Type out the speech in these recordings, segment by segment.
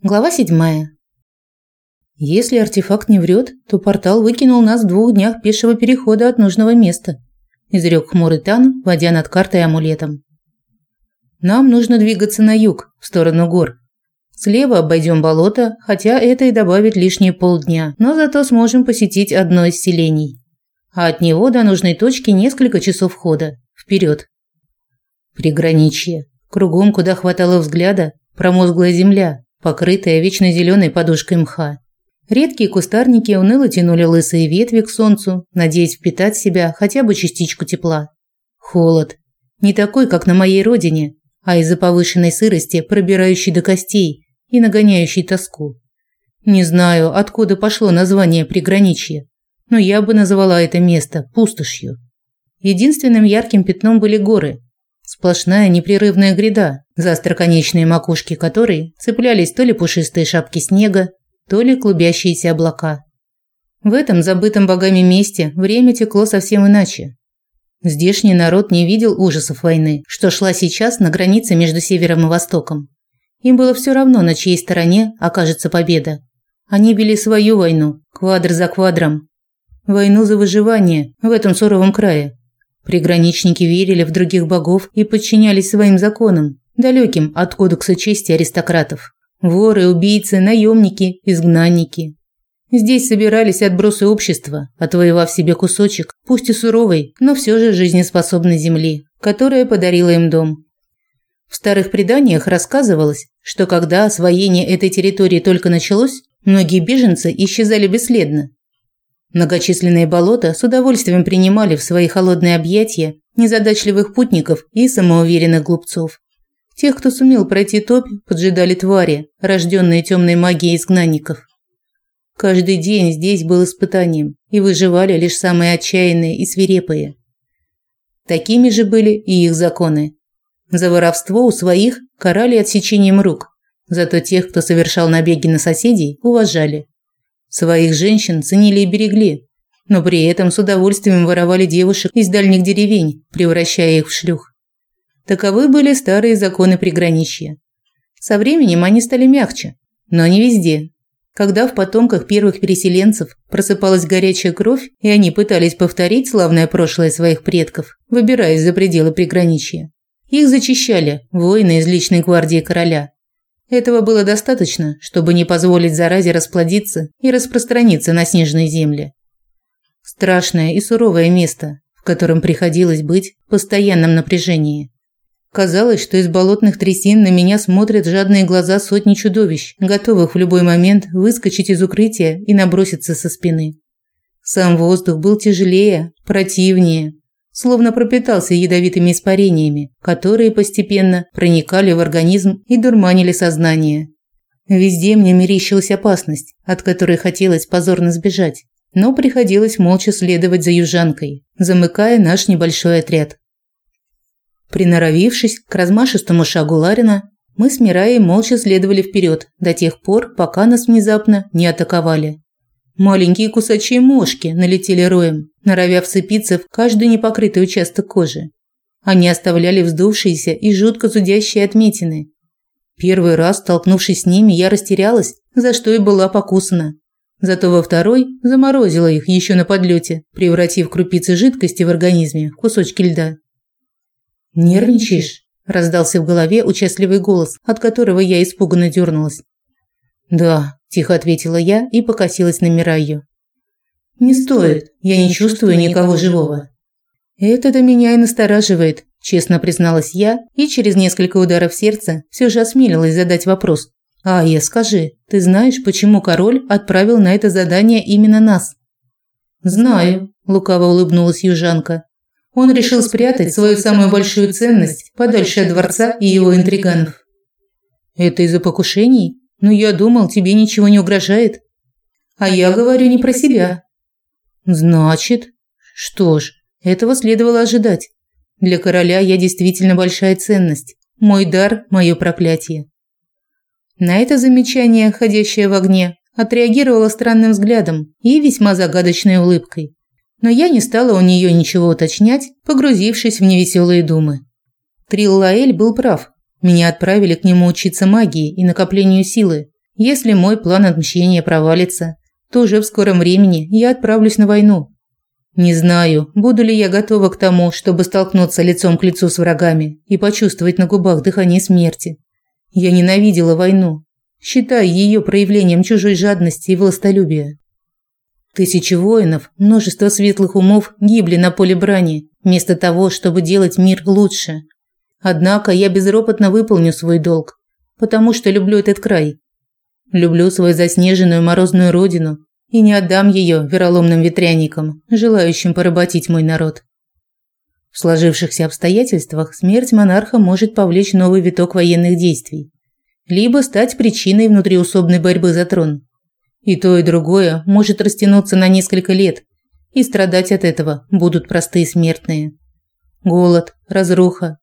Глава седьмая. Если артефакт не врет, то портал выкинул нас в двух днях пешего перехода от нужного места, изрек хмурый Тан, водя над картой амулетом. Нам нужно двигаться на юг, в сторону гор. Слева обойдем болото, хотя это и добавит лишние полдня, но зато сможем посетить одно из селений. А от него до нужной точки несколько часов хода. Вперед. Приграничье. Кругом, куда хватало взгляда, промозглая земля, покрытая вечно зеленой подушкой мха. Редкие кустарники уныло тянули лысые ветви к солнцу, надеясь впитать в себя хотя бы частичку тепла. Холод. Не такой, как на моей родине, а из-за повышенной сырости, пробирающей до костей и нагоняющей тоску. Не знаю, откуда пошло название приграничья, но я бы назвала это место пустошью. Единственным ярким пятном были горы, Сплошная непрерывная гряда, за остроконечные макушки которой цеплялись то ли пушистые шапки снега, то ли клубящиеся облака. В этом забытом богами месте время текло совсем иначе. Здешний народ не видел ужасов войны, что шла сейчас на границе между севером и востоком. Им было все равно, на чьей стороне окажется победа. Они вели свою войну, квадр за квадром. Войну за выживание в этом суровом крае, Приграничники верили в других богов и подчинялись своим законам, далеким от кодекса чести аристократов. Воры, убийцы, наемники, изгнанники. Здесь собирались отбросы общества, отвоевав себе кусочек, пусть и суровой, но все же жизнеспособной земли, которая подарила им дом. В старых преданиях рассказывалось, что когда освоение этой территории только началось, многие беженцы исчезали бесследно, Многочисленные болота с удовольствием принимали в свои холодные объятия незадачливых путников и самоуверенных глупцов. Тех, кто сумел пройти топь, поджидали твари, рожденные темной магией изгнанников. Каждый день здесь был испытанием, и выживали лишь самые отчаянные и свирепые. Такими же были и их законы. За воровство у своих карали отсечением рук, зато тех, кто совершал набеги на соседей, уважали. Своих женщин ценили и берегли, но при этом с удовольствием воровали девушек из дальних деревень, превращая их в шлюх. Таковы были старые законы приграничья. Со временем они стали мягче, но не везде. Когда в потомках первых переселенцев просыпалась горячая кровь, и они пытались повторить славное прошлое своих предков, выбираясь за пределы приграничья, их зачищали воины из личной гвардии короля, этого было достаточно, чтобы не позволить заразе расплодиться и распространиться на снежные земли. Страшное и суровое место, в котором приходилось быть в постоянном напряжении. Казалось, что из болотных трясин на меня смотрят жадные глаза сотни чудовищ, готовых в любой момент выскочить из укрытия и наброситься со спины. Сам воздух был тяжелее, противнее, словно пропитался ядовитыми испарениями, которые постепенно проникали в организм и дурманили сознание. Везде мне мерещилась опасность, от которой хотелось позорно сбежать, но приходилось молча следовать за южанкой, замыкая наш небольшой отряд. Приноровившись к размашистому шагу Ларина, мы с Мираей молча следовали вперед до тех пор, пока нас внезапно не атаковали. Маленькие кусачие мошки налетели роем, норовя вцепиться в каждый непокрытый участок кожи. Они оставляли вздувшиеся и жутко зудящие отметины. Первый раз, столкнувшись с ними, я растерялась, за что и была покусана. Зато во второй заморозила их еще на подлете, превратив крупицы жидкости в организме в кусочки льда. «Нервничаешь?» – раздался в голове участливый голос, от которого я испуганно дернулась. «Да», – тихо ответила я и покосилась на Мираю. «Не стоит, я не чувствую никого живого». «Это-то меня и настораживает», – честно призналась я и через несколько ударов сердца все же осмелилась задать вопрос. «А я скажи, ты знаешь, почему король отправил на это задание именно нас?» «Знаю», – лукаво улыбнулась южанка. «Он решил спрятать свою самую большую ценность подальше от дворца и его интриганов». «Это из-за покушений?» Но я думал, тебе ничего не угрожает. А я говорю не про себя. Значит, что ж, этого следовало ожидать. Для короля я действительно большая ценность. Мой дар мое проклятие. На это замечание, ходящее в огне, отреагировала странным взглядом и весьма загадочной улыбкой. Но я не стала у нее ничего уточнять, погрузившись в невеселые думы. Триллаэль был прав. Меня отправили к нему учиться магии и накоплению силы, Если мой план отмщения провалится, то уже в скором времени я отправлюсь на войну. Не знаю, буду ли я готова к тому, чтобы столкнуться лицом к лицу с врагами и почувствовать на губах дыхание смерти. Я ненавидела войну, считая ее проявлением чужой жадности и властолюбия. Тысячи воинов, множество светлых умов гибли на поле брани, вместо того, чтобы делать мир лучше. Однако я безропотно выполню свой долг, потому что люблю этот край. Люблю свою заснеженную морозную родину и не отдам ее вероломным ветряникам, желающим поработить мой народ. В сложившихся обстоятельствах смерть монарха может повлечь новый виток военных действий, либо стать причиной внутриусобной борьбы за трон. И то, и другое может растянуться на несколько лет, и страдать от этого будут простые смертные. Голод, разруха.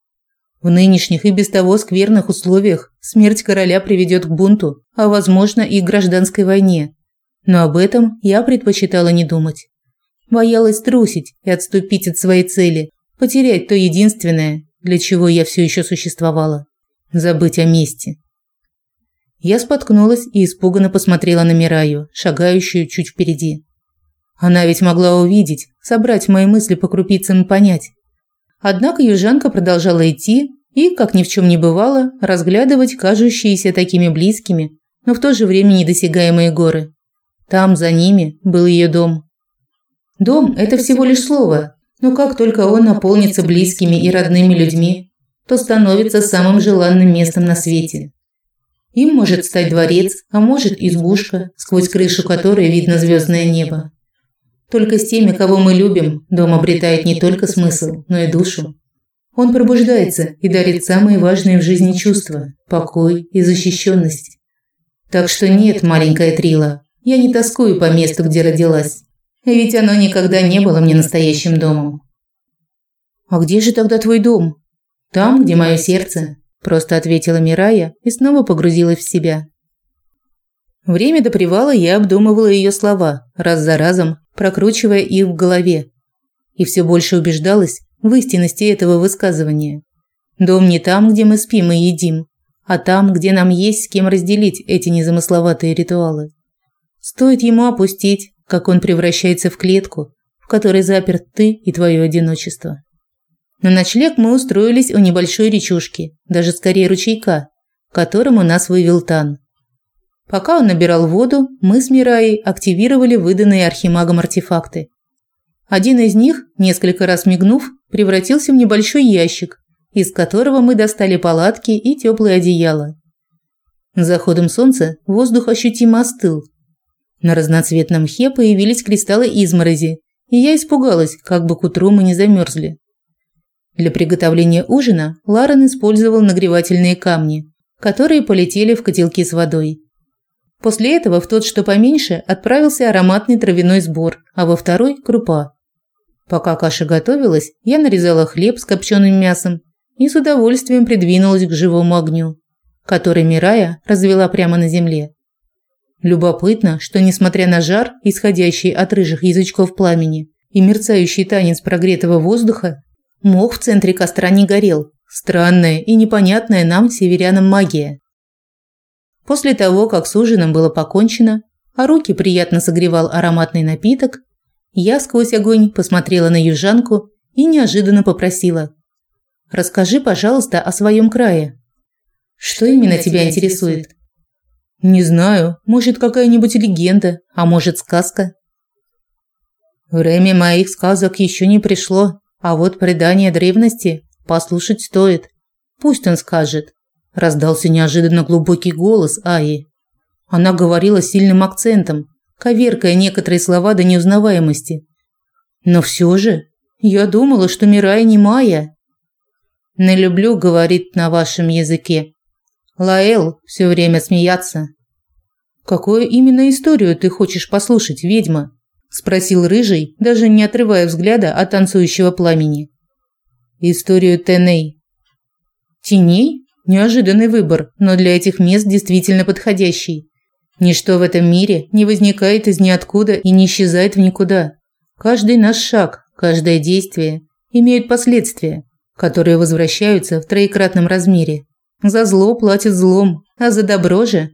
В нынешних и без того скверных условиях смерть короля приведет к бунту, а возможно и к гражданской войне, но об этом я предпочитала не думать. Боялась трусить и отступить от своей цели, потерять то единственное, для чего я все еще существовала забыть о мести. Я споткнулась и испуганно посмотрела на Мираю, шагающую чуть впереди. Она ведь могла увидеть, собрать мои мысли по крупицам и понять. Однако южанка продолжала идти и, как ни в чем не бывало, разглядывать кажущиеся такими близкими, но в то же время недосягаемые горы. Там, за ними, был ее дом. Дом – это всего лишь слово, но как только он наполнится близкими и родными людьми, то становится самым желанным местом на свете. Им может стать дворец, а может избушка, сквозь крышу которой видно звездное небо. Только с теми, кого мы любим, дом обретает не только смысл, но и душу. Он пробуждается и дарит самые важные в жизни чувства – покой и защищенность. Так что нет, маленькая Трила, я не тоскую по месту, где родилась. Ведь оно никогда не было мне настоящим домом. А где же тогда твой дом? Там, где мое сердце, просто ответила Мирая и снова погрузилась в себя. Время до привала я обдумывала ее слова, раз за разом прокручивая их в голове, и все больше убеждалась в истинности этого высказывания. Дом не там, где мы спим и едим, а там, где нам есть с кем разделить эти незамысловатые ритуалы. Стоит ему опустить, как он превращается в клетку, в которой заперт ты и твое одиночество. На ночлег мы устроились у небольшой речушки, даже скорее ручейка, которому нас вывел Тан. Пока он набирал воду, мы с Мираей активировали выданные архимагом артефакты. Один из них, несколько раз мигнув, превратился в небольшой ящик, из которого мы достали палатки и теплые одеяла. Заходом солнца воздух ощутимо остыл, на разноцветном мхе появились кристаллы изморози, и я испугалась, как бы к утру мы не замерзли. Для приготовления ужина Ларен использовал нагревательные камни, которые полетели в котелки с водой. После этого в тот, что поменьше, отправился ароматный травяной сбор, а во второй – крупа. Пока каша готовилась, я нарезала хлеб с копченым мясом и с удовольствием придвинулась к живому огню, который Мирая развела прямо на земле. Любопытно, что несмотря на жар, исходящий от рыжих язычков пламени, и мерцающий танец прогретого воздуха, мох в центре костра не горел. Странная и непонятная нам, северянам, магия. После того, как с ужином было покончено, а руки приятно согревал ароматный напиток, я сквозь огонь посмотрела на южанку и неожиданно попросила: "Расскажи, пожалуйста, о своем крае. Что именно тебя интересует?" Не знаю, может какая-нибудь легенда, а может сказка. Время моих сказок еще не пришло, а вот предание древности послушать стоит. Пусть он скажет. Раздался неожиданно глубокий голос Аи. Она говорила сильным акцентом, коверкая некоторые слова до неузнаваемости. Но все же, я думала, что Мирай не Майя. Не люблю говорить на вашем языке, Лаэл все время смеяться. Какую именно историю ты хочешь послушать, ведьма? Спросил рыжий, даже не отрывая взгляда от танцующего пламени. Историю Теней. Теней? Неожиданный выбор, но для этих мест действительно подходящий. Ничто в этом мире не возникает из ниоткуда и не исчезает в никуда. Каждый наш шаг, каждое действие имеют последствия, которые возвращаются в троекратном размере. За зло платят злом, а за добро же...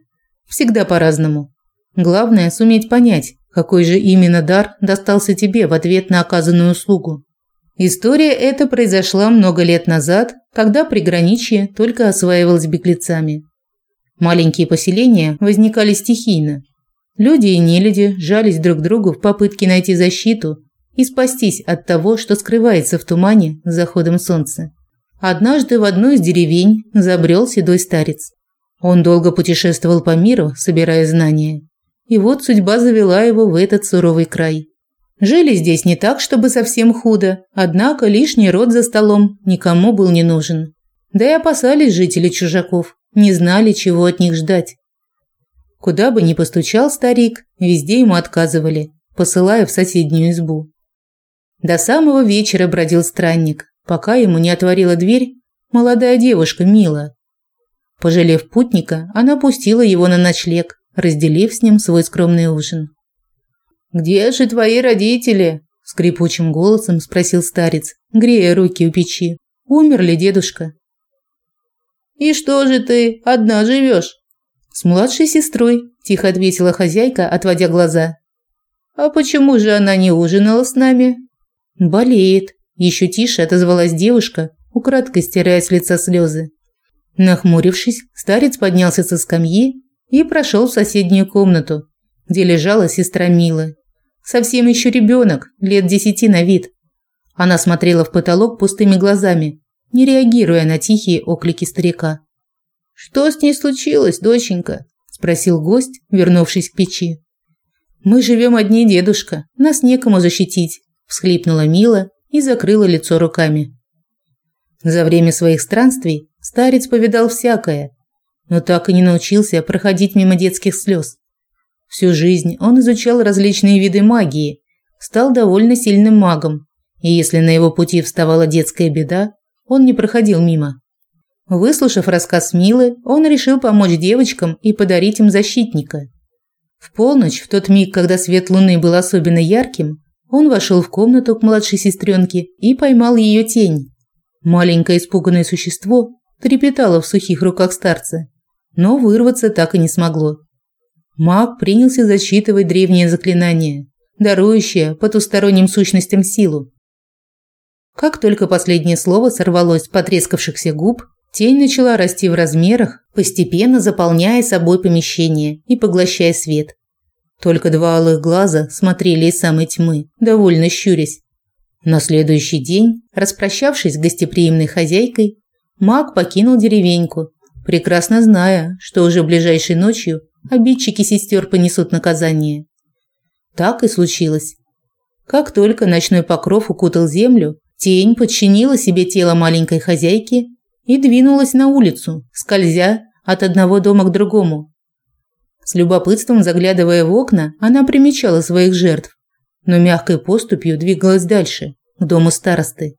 Всегда по-разному. Главное суметь понять, какой же именно дар достался тебе в ответ на оказанную услугу. История эта произошла много лет назад, когда приграничье только осваивалось беглецами. Маленькие поселения возникали стихийно. Люди и нелюди жались друг к другу в попытке найти защиту и спастись от того, что скрывается в тумане с заходом солнца. Однажды в одну из деревень забрел седой старец. Он долго путешествовал по миру, собирая знания. И вот судьба завела его в этот суровый край. Жили здесь не так, чтобы совсем худо, однако лишний род за столом никому был не нужен. Да и опасались жители чужаков, не знали, чего от них ждать. Куда бы ни постучал старик, везде ему отказывали, посылая в соседнюю избу. До самого вечера бродил странник, пока ему не отворила дверь молодая девушка Мила. Пожалев путника, она пустила его на ночлег, разделив с ним свой скромный ужин. «Где же твои родители?» – скрипучим голосом спросил старец, грея руки у печи. «Умер ли дедушка?» «И что же ты одна живешь?» «С младшей сестрой», – тихо ответила хозяйка, отводя глаза. «А почему же она не ужинала с нами?» «Болеет», – еще тише отозвалась девушка, украдкой стирая с лица слезы. Нахмурившись, старец поднялся со скамьи и прошел в соседнюю комнату, где лежала сестра Мила. Совсем еще ребенок, лет десяти на вид. Она смотрела в потолок пустыми глазами, не реагируя на тихие оклики старика. «Что с ней случилось, доченька?» – спросил гость, вернувшись к печи. «Мы живем одни, дедушка, нас некому защитить», – всхлипнула Мила и закрыла лицо руками. За время своих странствий старец повидал всякое, но так и не научился проходить мимо детских слез. Всю жизнь он изучал различные виды магии, стал довольно сильным магом, и если на его пути вставала детская беда, он не проходил мимо. Выслушав рассказ Милы, он решил помочь девочкам и подарить им защитника. В полночь, в тот миг, когда свет луны был особенно ярким, он вошел в комнату к младшей сестренке и поймал ее тень. Маленькое испуганное существо трепетало в сухих руках старца, но вырваться так и не смогло. Маг принялся зачитывать древнее заклинание, дарующее потусторонним сущностям силу. Как только последнее слово сорвалось с потрескавшихся губ, тень начала расти в размерах, постепенно заполняя собой помещение и поглощая свет. Только два алых глаза смотрели из самой тьмы, довольно щурясь. На следующий день, распрощавшись с гостеприимной хозяйкой, маг покинул деревеньку, прекрасно зная, что уже ближайшей ночью обидчики сестер понесут наказание. Так и случилось. Как только ночной покров укутал землю, тень подчинила себе тело маленькой хозяйки и двинулась на улицу, скользя от одного дома к другому. С любопытством заглядывая в окна, она примечала своих жертв, но мягкой поступью двигалась дальше, к дому старосты.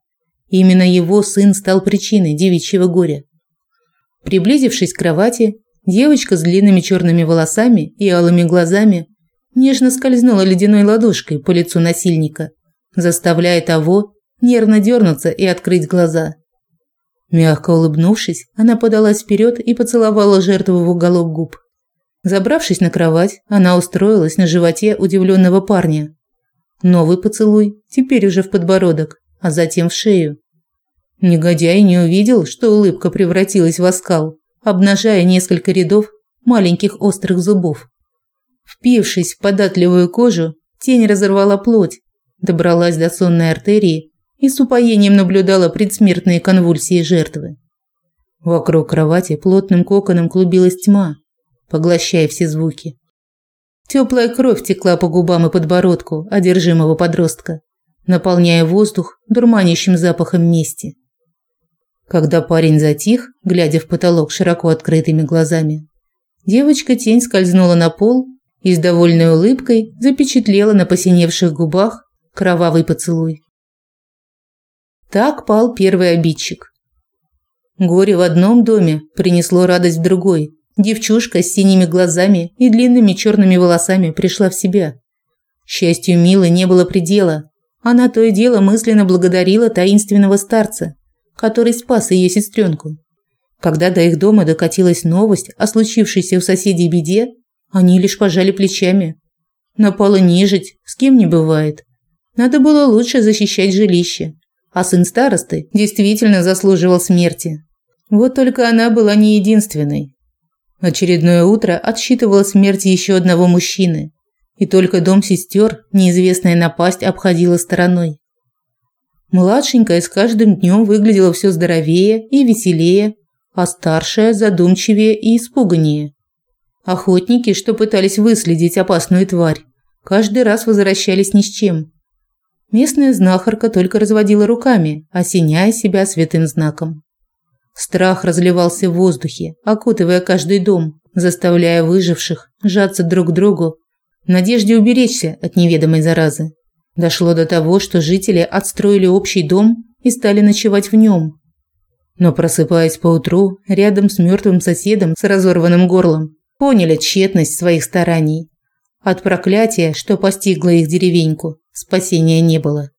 Именно его сын стал причиной девичьего горя. Приблизившись к кровати, девочка с длинными черными волосами и алыми глазами нежно скользнула ледяной ладошкой по лицу насильника, заставляя того нервно дернуться и открыть глаза. Мягко улыбнувшись, она подалась вперед и поцеловала жертву в уголок губ. Забравшись на кровать, она устроилась на животе удивленного парня. Новый поцелуй, теперь уже в подбородок, а затем в шею. Негодяй не увидел, что улыбка превратилась в оскал, обнажая несколько рядов маленьких острых зубов. Впившись в податливую кожу, тень разорвала плоть, добралась до сонной артерии и с упоением наблюдала предсмертные конвульсии жертвы. Вокруг кровати плотным коконом клубилась тьма, поглощая все звуки. Теплая кровь текла по губам и подбородку одержимого подростка, наполняя воздух дурманящим запахом мести. Когда парень затих, глядя в потолок широко открытыми глазами, девочка-тень скользнула на пол и с довольной улыбкой запечатлела на посиневших губах кровавый поцелуй. Так пал первый обидчик. Горе в одном доме принесло радость в другой. Девчушка с синими глазами и длинными черными волосами пришла в себя. Счастью Милы не было предела. Она то и дело мысленно благодарила таинственного старца, который спас ее сестренку. Когда до их дома докатилась новость о случившейся у соседей беде, Они лишь пожали плечами. Напала нежить, с кем не бывает. Надо было лучше защищать жилище. А сын старосты действительно заслуживал смерти. Вот только она была не единственной. Очередное утро отсчитывало смерть еще одного мужчины. И только дом сестер неизвестная напасть обходила стороной. Младшенькая с каждым днем выглядела все здоровее и веселее, а старшая задумчивее и испуганнее. Охотники, что пытались выследить опасную тварь, каждый раз возвращались ни с чем. Местная знахарка только разводила руками, осеняя себя святым знаком. Страх разливался в воздухе, окутывая каждый дом, заставляя выживших сжаться друг к другу в надежде уберечься от неведомой заразы. Дошло до того, что жители отстроили общий дом и стали ночевать в нем. Но просыпаясь поутру рядом с мертвым соседом с разорванным горлом, поняли тщетность своих стараний. От проклятия, что постигло их деревеньку, спасения не было.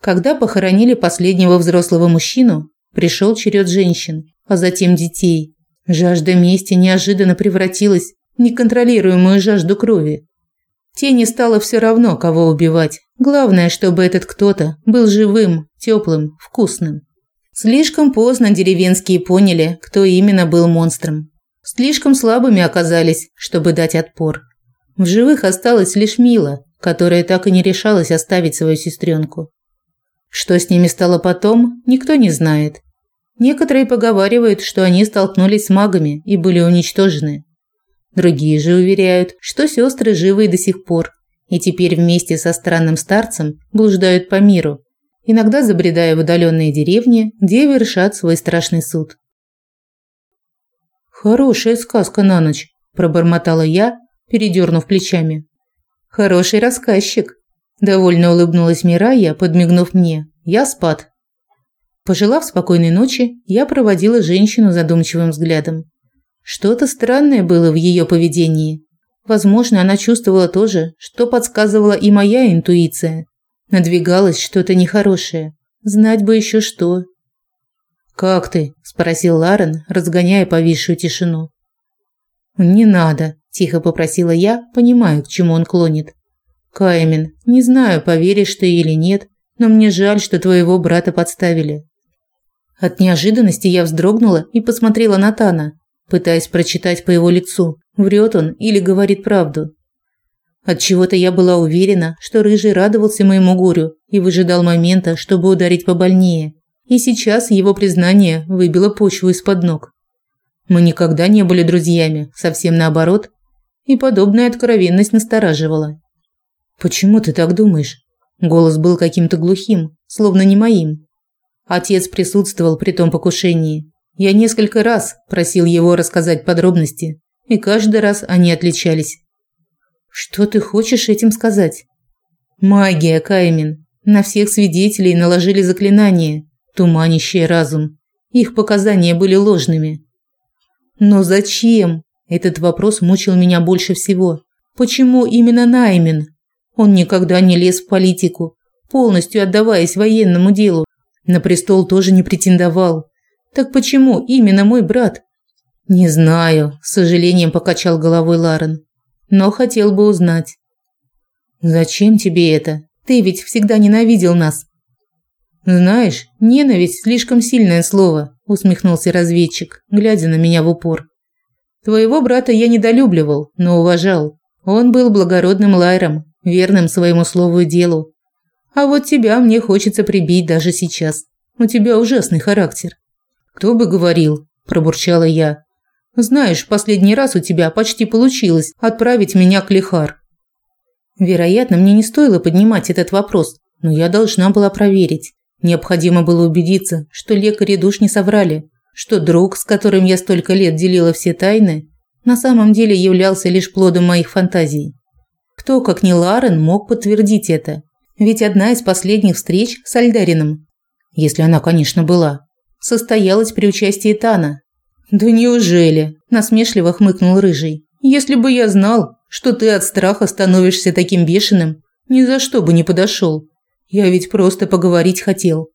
Когда похоронили последнего взрослого мужчину, пришел черед женщин, а затем детей. Жажда мести неожиданно превратилась в неконтролируемую жажду крови. Тени стало все равно, кого убивать. Главное, чтобы этот кто-то был живым, теплым, вкусным. Слишком поздно деревенские поняли, кто именно был монстром. Слишком слабыми оказались, чтобы дать отпор. В живых осталась лишь Мила, которая так и не решалась оставить свою сестренку. Что с ними стало потом, никто не знает. Некоторые поговаривают, что они столкнулись с магами и были уничтожены. Другие же уверяют, что сестры живы и до сих пор, и теперь вместе со странным старцем блуждают по миру, иногда забредая в удаленные деревни, где вершат свой страшный суд. Хорошая сказка на ночь, пробормотала я, передернув плечами. Хороший рассказчик, довольно улыбнулась Мирая, подмигнув мне. Я спад. Пожелав спокойной ночи, я проводила женщину задумчивым взглядом. Что-то странное было в ее поведении. Возможно, она чувствовала то же, что подсказывала и моя интуиция. Надвигалось что-то нехорошее. Знать бы еще что. «Как ты?» – спросил Ларен, разгоняя повисшую тишину. «Не надо», – тихо попросила я, понимая, к чему он клонит. «Каймин, не знаю, поверишь ты или нет, но мне жаль, что твоего брата подставили». От неожиданности я вздрогнула и посмотрела на Тана, пытаясь прочитать по его лицу, врет он или говорит правду. От чего-то я была уверена, что рыжий радовался моему горю и выжидал момента, чтобы ударить побольнее и сейчас его признание выбило почву из-под ног. Мы никогда не были друзьями, совсем наоборот, и подобная откровенность настораживала. «Почему ты так думаешь?» Голос был каким-то глухим, словно не моим. Отец присутствовал при том покушении. Я несколько раз просил его рассказать подробности, и каждый раз они отличались. «Что ты хочешь этим сказать?» «Магия, Каймин. На всех свидетелей наложили заклинание, туманящее разум. Их показания были ложными. Но зачем? Этот вопрос мучил меня больше всего. Почему именно Наймин? Он никогда не лез в политику, полностью отдаваясь военному делу. На престол тоже не претендовал. Так почему именно мой брат? Не знаю, с сожалением покачал головой Ларен. Но хотел бы узнать. Зачем тебе это? Ты ведь всегда ненавидел нас. Знаешь, ненависть слишком сильное слово, усмехнулся разведчик, глядя на меня в упор. Твоего брата я недолюбливал, но уважал. Он был благородным лайром, верным своему слову и делу. А вот тебя мне хочется прибить даже сейчас. У тебя ужасный характер. Кто бы говорил, пробурчала я. Знаешь, последний раз у тебя почти получилось отправить меня к Лихар. Вероятно, мне не стоило поднимать этот вопрос, но я должна была проверить. Необходимо было убедиться, что лекари душ не соврали, что друг, с которым я столько лет делила все тайны, на самом деле являлся лишь плодом моих фантазий. Кто, как не Ларен, мог подтвердить это? Ведь одна из последних встреч с Альдарином, если она, конечно, была, состоялась при участии Тана. «Да неужели?» – насмешливо хмыкнул Рыжий. «Если бы я знал, что ты от страха становишься таким бешеным, ни за что бы не подошел. Я ведь просто поговорить хотел.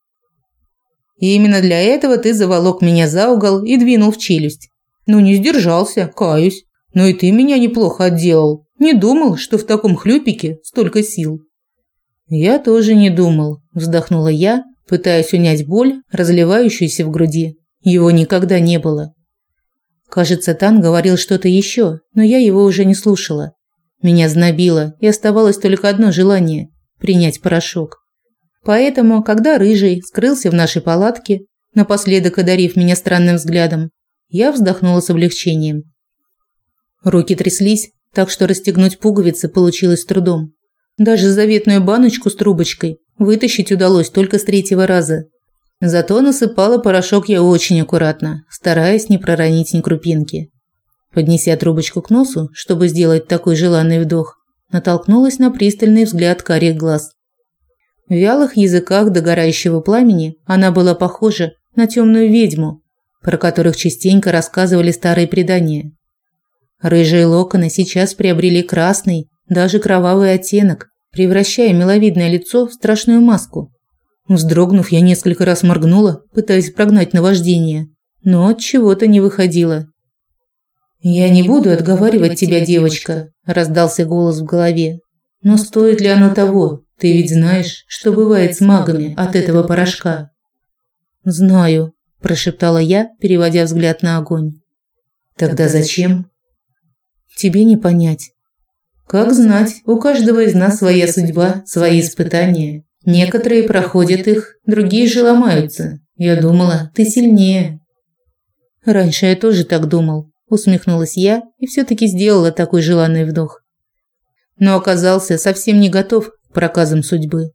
И именно для этого ты заволок меня за угол и двинул в челюсть. Ну не сдержался, каюсь. Но и ты меня неплохо отделал. Не думал, что в таком хлюпике столько сил. Я тоже не думал, вздохнула я, пытаясь унять боль, разливающуюся в груди. Его никогда не было. Кажется, Тан говорил что-то еще, но я его уже не слушала. Меня знобило, и оставалось только одно желание принять порошок. Поэтому, когда рыжий скрылся в нашей палатке, напоследок одарив меня странным взглядом, я вздохнула с облегчением. Руки тряслись, так что расстегнуть пуговицы получилось трудом. Даже заветную баночку с трубочкой вытащить удалось только с третьего раза. Зато насыпала порошок я очень аккуратно, стараясь не проронить ни крупинки. Поднеся трубочку к носу, чтобы сделать такой желанный вдох, натолкнулась на пристальный взгляд карих глаз. В вялых языках догорающего пламени она была похожа на темную ведьму, про которых частенько рассказывали старые предания. Рыжие локоны сейчас приобрели красный, даже кровавый оттенок, превращая миловидное лицо в страшную маску. Вздрогнув, я несколько раз моргнула, пытаясь прогнать наваждение, но от чего-то не выходило. Я не буду отговаривать тебя, девочка, раздался голос в голове. Но стоит ли оно того? Ты ведь знаешь, что бывает с магами от этого порошка. Знаю, прошептала я, переводя взгляд на огонь. Тогда зачем? Тебе не понять. Как знать, у каждого из нас своя судьба, свои испытания. Некоторые проходят их, другие же ломаются. Я думала, ты сильнее. Раньше я тоже так думал, усмехнулась я и все таки сделала такой желанный вдох. Но оказался совсем не готов к проказам судьбы.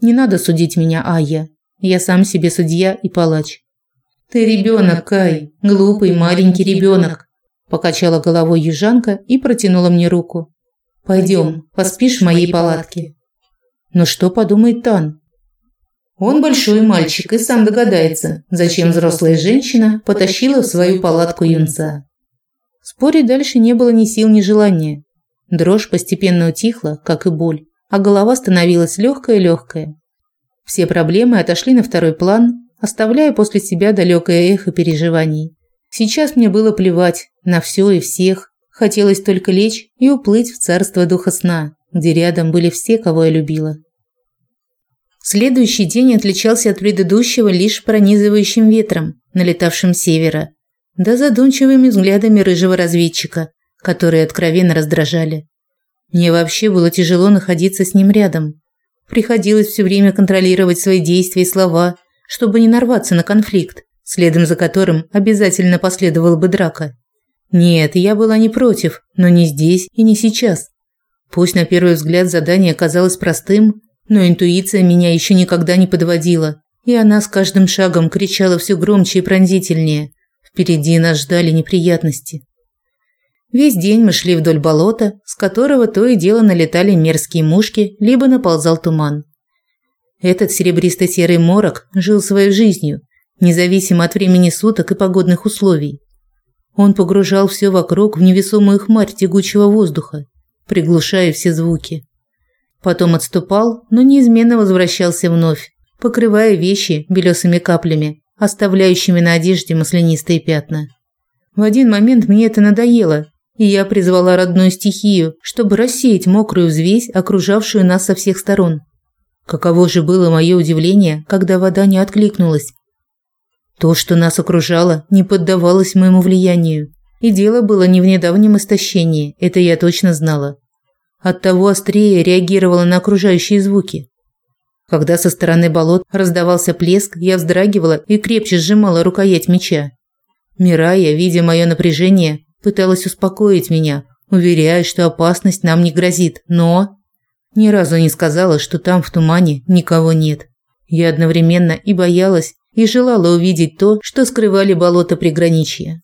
Не надо судить меня, Ая. Я сам себе судья и палач. Ты ребенок, Кай, глупый маленький ребенок покачала головой южанка и протянула мне руку. Пойдем, поспишь в моей палатке. Но что подумает Тан? Он большой мальчик и сам догадается, зачем взрослая женщина потащила в свою палатку юнца. Спорить дальше не было ни сил, ни желания. Дрожь постепенно утихла, как и боль, а голова становилась легкая-легкая. Все проблемы отошли на второй план, оставляя после себя далекое эхо переживаний. Сейчас мне было плевать на все и всех. Хотелось только лечь и уплыть в царство духа сна, где рядом были все, кого я любила. Следующий день отличался от предыдущего лишь пронизывающим ветром, налетавшим с севера, да задумчивыми взглядами рыжего разведчика, которые откровенно раздражали. Мне вообще было тяжело находиться с ним рядом. Приходилось все время контролировать свои действия и слова, чтобы не нарваться на конфликт, следом за которым обязательно последовала бы драка. Нет, я была не против, но не здесь и не сейчас. Пусть на первый взгляд задание казалось простым, но интуиция меня еще никогда не подводила, и она с каждым шагом кричала все громче и пронзительнее. Впереди нас ждали неприятности. Весь день мы шли вдоль болота, с которого то и дело налетали мерзкие мушки, либо наползал туман. Этот серебристо-серый морок жил своей жизнью, независимо от времени суток и погодных условий. Он погружал все вокруг в невесомую хмарь тягучего воздуха, приглушая все звуки. Потом отступал, но неизменно возвращался вновь, покрывая вещи белесыми каплями, оставляющими на одежде маслянистые пятна. В один момент мне это надоело, и я призвала родную стихию, чтобы рассеять мокрую взвесь, окружавшую нас со всех сторон. Каково же было мое удивление, когда вода не откликнулась, то, что нас окружало, не поддавалось моему влиянию. И дело было не в недавнем истощении, это я точно знала. Оттого острее реагировала на окружающие звуки. Когда со стороны болот раздавался плеск, я вздрагивала и крепче сжимала рукоять меча. Мирая, видя мое напряжение, пыталась успокоить меня, уверяя, что опасность нам не грозит, но ни разу не сказала, что там в тумане никого нет. Я одновременно и боялась, и желала увидеть то, что скрывали болота приграничья.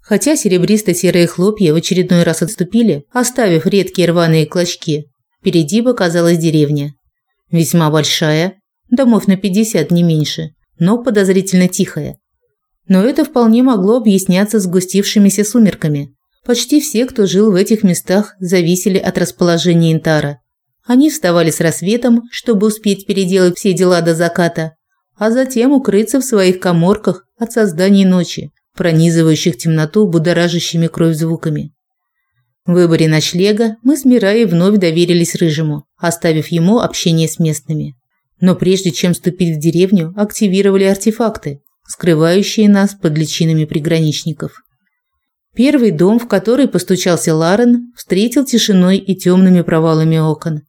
Хотя серебристо-серые хлопья в очередной раз отступили, оставив редкие рваные клочки, впереди показалась деревня. Весьма большая, домов на 50 не меньше, но подозрительно тихая. Но это вполне могло объясняться сгустившимися сумерками. Почти все, кто жил в этих местах, зависели от расположения Интара. Они вставали с рассветом, чтобы успеть переделать все дела до заката, а затем укрыться в своих каморках от создания ночи, пронизывающих темноту будоражащими кровь звуками. В выборе ночлега мы с Мираей вновь доверились Рыжему, оставив ему общение с местными. Но прежде чем вступить в деревню, активировали артефакты, скрывающие нас под личинами приграничников. Первый дом, в который постучался Ларен, встретил тишиной и темными провалами окон.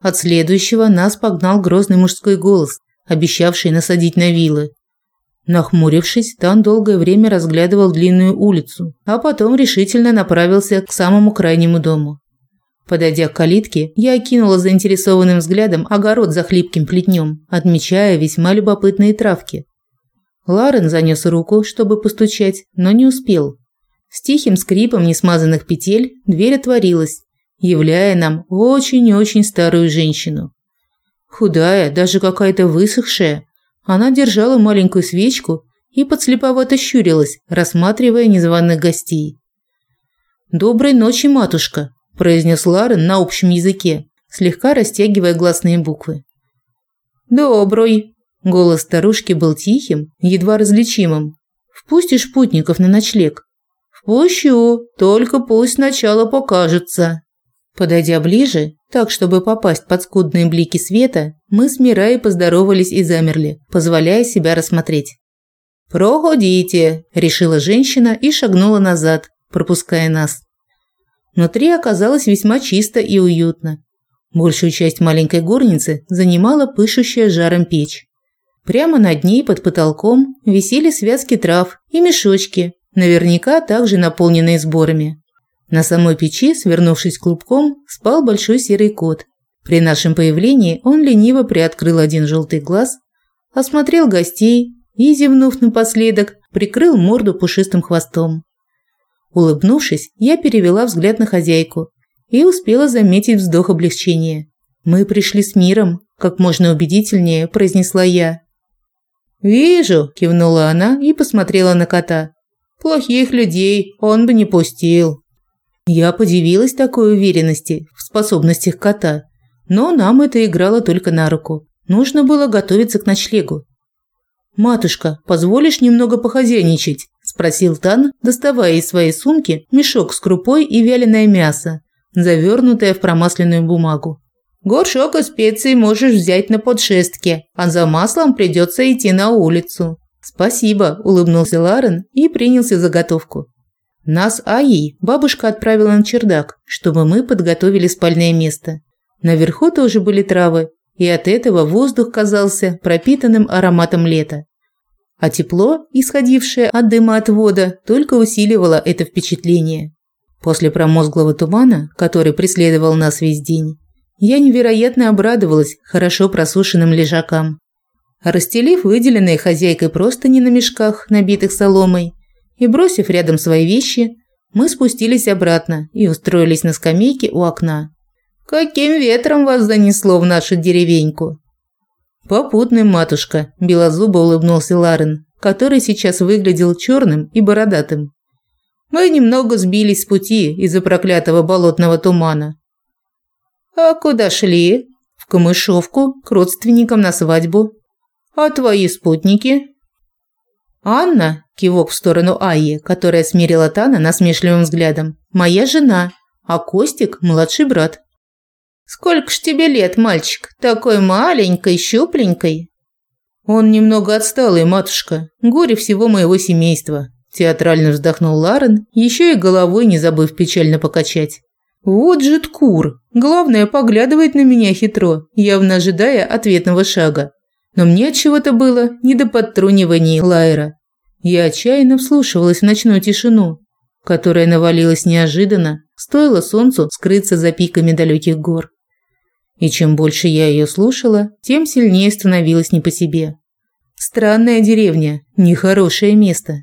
От следующего нас погнал грозный мужской голос, обещавший насадить на вилы. Нахмурившись, Тан долгое время разглядывал длинную улицу, а потом решительно направился к самому крайнему дому. Подойдя к калитке, я окинула заинтересованным взглядом огород за хлипким плетнем, отмечая весьма любопытные травки. Ларен занес руку, чтобы постучать, но не успел. С тихим скрипом несмазанных петель дверь отворилась, являя нам очень-очень старую женщину. Худая, даже какая-то высохшая, она держала маленькую свечку и подслеповато щурилась, рассматривая незваных гостей. «Доброй ночи, матушка», – произнес Ларен на общем языке, слегка растягивая гласные буквы. «Добрый», Голос старушки был тихим, едва различимым. «Впустишь путников на ночлег?» «Впущу, только пусть сначала покажется». Подойдя ближе, так чтобы попасть под скудные блики света, мы с Мирай поздоровались и замерли, позволяя себя рассмотреть. «Проходите», – решила женщина и шагнула назад, пропуская нас. Внутри оказалось весьма чисто и уютно. Большую часть маленькой горницы занимала пышущая жаром печь. Прямо над ней под потолком висели связки трав и мешочки, наверняка также наполненные сборами. На самой печи, свернувшись клубком, спал большой серый кот. При нашем появлении он лениво приоткрыл один желтый глаз, осмотрел гостей и, зевнув напоследок, прикрыл морду пушистым хвостом. Улыбнувшись, я перевела взгляд на хозяйку и успела заметить вздох облегчения. «Мы пришли с миром», – как можно убедительнее произнесла я. «Вижу», – кивнула она и посмотрела на кота. «Плохих людей он бы не пустил». Я подивилась такой уверенности в способностях кота, но нам это играло только на руку. Нужно было готовиться к ночлегу. «Матушка, позволишь немного похозяйничать?» – спросил Тан, доставая из своей сумки мешок с крупой и вяленое мясо, завернутое в промасленную бумагу. Горшок и специи можешь взять на подшестке, а за маслом придется идти на улицу. Спасибо, улыбнулся Ларен и принялся за готовку. Нас Аей бабушка отправила на чердак, чтобы мы подготовили спальное место. Наверху тоже были травы, и от этого воздух казался пропитанным ароматом лета. А тепло, исходившее от дыма отвода, только усиливало это впечатление. После промозглого тумана, который преследовал нас весь день, я невероятно обрадовалась хорошо просушенным лежакам. Расстелив выделенные хозяйкой простыни на мешках, набитых соломой, и бросив рядом свои вещи, мы спустились обратно и устроились на скамейке у окна. «Каким ветром вас занесло в нашу деревеньку?» «Попутным, матушка», – белозубо улыбнулся Ларен, который сейчас выглядел черным и бородатым. «Мы немного сбились с пути из-за проклятого болотного тумана. «А куда шли?» «В Камышовку, к родственникам на свадьбу». «А твои спутники?» «Анна», – кивок в сторону Айи, которая смерила Тана насмешливым взглядом, – «моя жена, а Костик – младший брат». «Сколько ж тебе лет, мальчик? Такой маленькой, щупленькой?» «Он немного отсталый, матушка. Горе всего моего семейства», – театрально вздохнул Ларен, еще и головой не забыв печально покачать. Вот же ткур. Главное, поглядывает на меня хитро, явно ожидая ответного шага. Но мне от чего-то было не до подтруниваний Лайра. Я отчаянно вслушивалась в ночную тишину, которая навалилась неожиданно, стоило солнцу скрыться за пиками далеких гор. И чем больше я ее слушала, тем сильнее становилась не по себе. Странная деревня, нехорошее место.